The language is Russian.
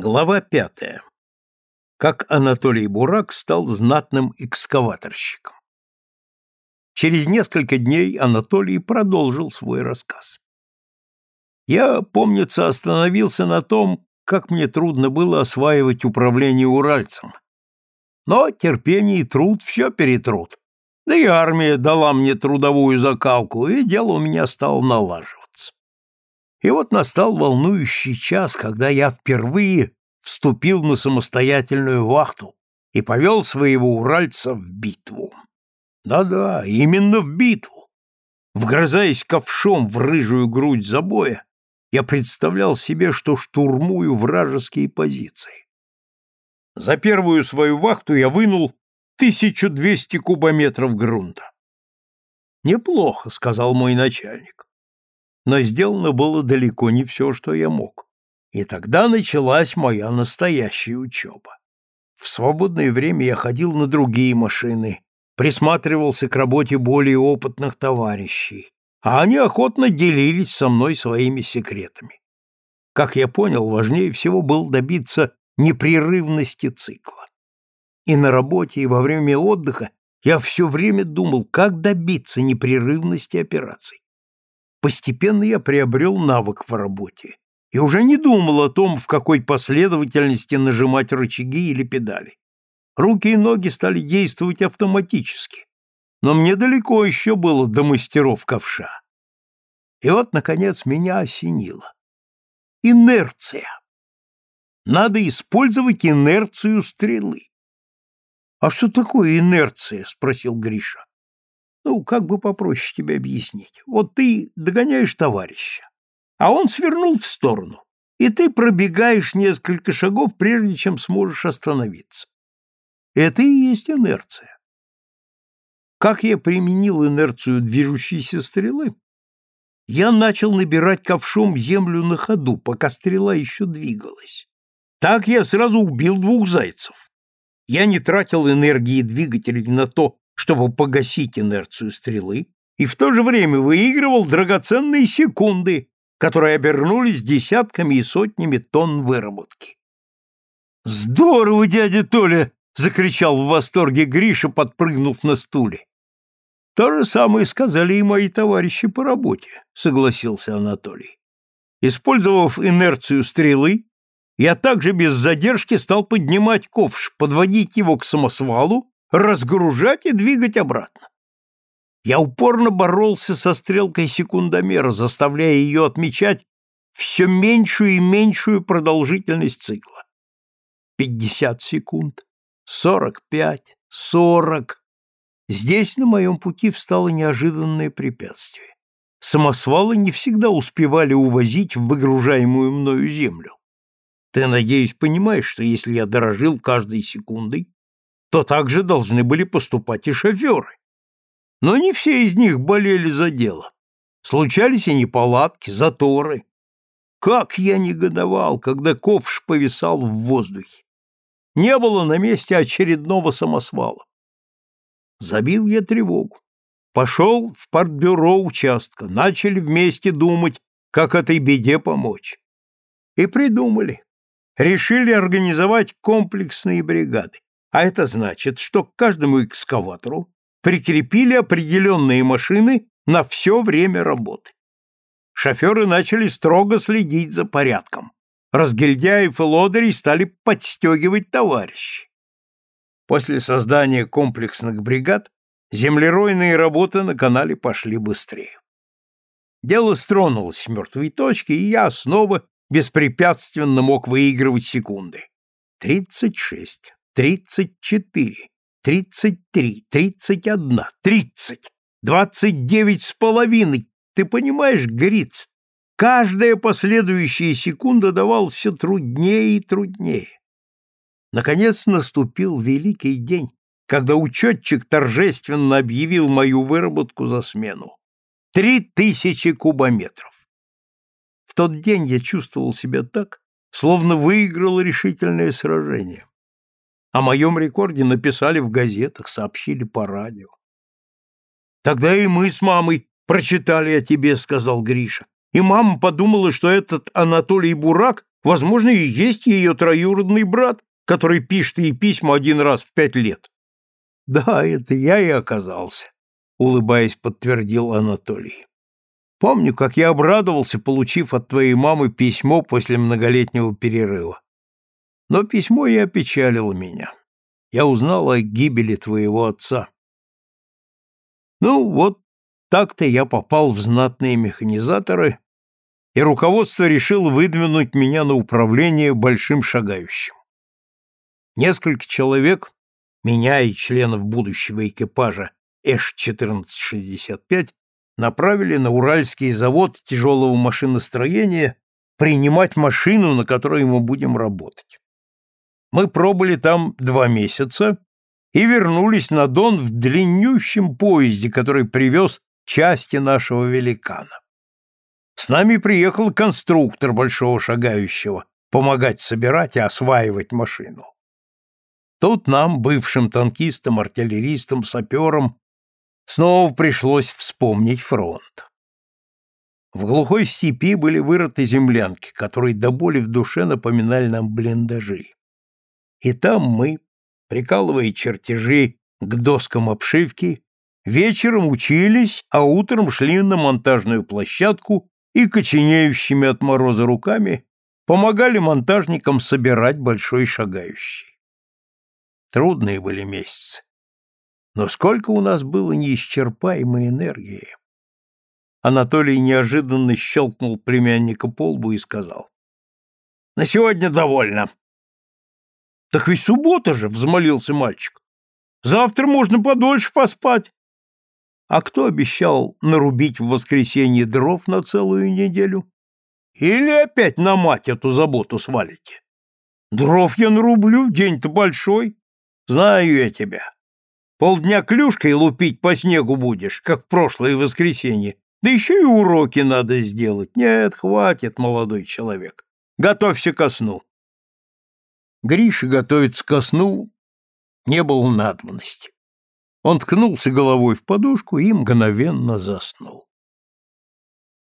Глава пятая. Как Анатолий Бурак стал знатным экскаваторщиком. Через несколько дней Анатолий продолжил свой рассказ. Я, помнится, остановился на том, как мне трудно было осваивать управление уральцем. Но терпение и труд все перетрут. Да и армия дала мне трудовую закалку, и дело у меня стало налаживаться. И вот настал волнующий час, когда я впервые вступил на самостоятельную вахту и повел своего уральца в битву. Да-да, именно в битву. Вгрызаясь ковшом в рыжую грудь забоя, я представлял себе, что штурмую вражеские позиции. За первую свою вахту я вынул 1200 кубометров грунта. «Неплохо», — сказал мой начальник но сделано было далеко не все, что я мог. И тогда началась моя настоящая учеба. В свободное время я ходил на другие машины, присматривался к работе более опытных товарищей, а они охотно делились со мной своими секретами. Как я понял, важнее всего было добиться непрерывности цикла. И на работе, и во время отдыха я все время думал, как добиться непрерывности операций. Постепенно я приобрел навык в работе и уже не думал о том, в какой последовательности нажимать рычаги или педали. Руки и ноги стали действовать автоматически, но мне далеко еще было до мастеров ковша. И вот, наконец, меня осенило. Инерция. Надо использовать инерцию стрелы. — А что такое инерция? — спросил Гриша. Ну, как бы попроще тебе объяснить. Вот ты догоняешь товарища, а он свернул в сторону, и ты пробегаешь несколько шагов, прежде чем сможешь остановиться. Это и есть инерция. Как я применил инерцию движущейся стрелы? Я начал набирать ковшом землю на ходу, пока стрела еще двигалась. Так я сразу убил двух зайцев. Я не тратил энергии двигателей на то, чтобы погасить инерцию стрелы, и в то же время выигрывал драгоценные секунды, которые обернулись десятками и сотнями тонн выработки. «Здорово, дядя Толя!» — закричал в восторге Гриша, подпрыгнув на стуле. «То же самое сказали и мои товарищи по работе», — согласился Анатолий. Использовав инерцию стрелы, я также без задержки стал поднимать ковш, подводить его к самосвалу разгружать и двигать обратно. Я упорно боролся со стрелкой секундомера, заставляя ее отмечать все меньшую и меньшую продолжительность цикла. Пятьдесят секунд, сорок пять, сорок. Здесь на моем пути встало неожиданное препятствие. Самосвалы не всегда успевали увозить в выгружаемую мною землю. Ты, надеюсь, понимаешь, что если я дорожил каждой секундой, то также должны были поступать и шоферы. Но не все из них болели за дело. Случались и неполадки, заторы. Как я негодовал, когда ковш повисал в воздухе. Не было на месте очередного самосвала. Забил я тревогу. Пошел в партбюро участка, начали вместе думать, как этой беде помочь. И придумали. Решили организовать комплексные бригады. А это значит, что к каждому экскаватору прикрепили определенные машины на все время работы. Шоферы начали строго следить за порядком. Разгильдяев и лодырей стали подстегивать товарищи. После создания комплексных бригад землеройные работы на канале пошли быстрее. Дело стронулось с мертвой точки, и я снова беспрепятственно мог выигрывать секунды. Тридцать шесть тридцать четыре, тридцать три, тридцать одна, тридцать, двадцать девять с половиной. Ты понимаешь, Гриц, каждая последующая секунда давалась все труднее и труднее. Наконец наступил великий день, когда учетчик торжественно объявил мою выработку за смену. Три тысячи кубометров. В тот день я чувствовал себя так, словно выиграл решительное сражение. О моем рекорде написали в газетах, сообщили по радио. Тогда и мы с мамой прочитали о тебе, сказал Гриша. И мама подумала, что этот Анатолий Бурак Возможно, и есть ее троюродный брат, который пишет ей письма один раз в пять лет. Да, это я и оказался, улыбаясь, подтвердил Анатолий. Помню, как я обрадовался, получив от твоей мамы письмо после многолетнего перерыва. Но письмо и опечалило меня. Я узнал о гибели твоего отца. Ну, вот так-то я попал в знатные механизаторы, и руководство решило выдвинуть меня на управление большим шагающим. Несколько человек, меня и членов будущего экипажа Эш-1465, направили на Уральский завод тяжелого машиностроения принимать машину, на которой мы будем работать. Мы пробыли там два месяца и вернулись на Дон в длиннющем поезде, который привез части нашего великана. С нами приехал конструктор большого шагающего, помогать собирать и осваивать машину. Тут нам, бывшим танкистам, артиллеристам, саперам, снова пришлось вспомнить фронт. В глухой степи были вырыты землянки, которые до боли в душе напоминали нам блиндажи. И там мы, прикалывая чертежи к доскам обшивки, вечером учились, а утром шли на монтажную площадку и, коченеющими от мороза руками, помогали монтажникам собирать большой шагающий. Трудные были месяцы. Но сколько у нас было неисчерпаемой энергии. Анатолий неожиданно щелкнул племянника по лбу и сказал. — На сегодня довольно. — Так ведь суббота же, — взмолился мальчик. — Завтра можно подольше поспать. А кто обещал нарубить в воскресенье дров на целую неделю? Или опять на мать эту заботу свалите? Дров я нарублю, день-то большой. Знаю я тебя. Полдня клюшкой лупить по снегу будешь, как в прошлое воскресенье. Да еще и уроки надо сделать. Нет, хватит, молодой человек. Готовься ко сну. Гриша готовиться ко сну не было надобности. Он ткнулся головой в подушку и мгновенно заснул.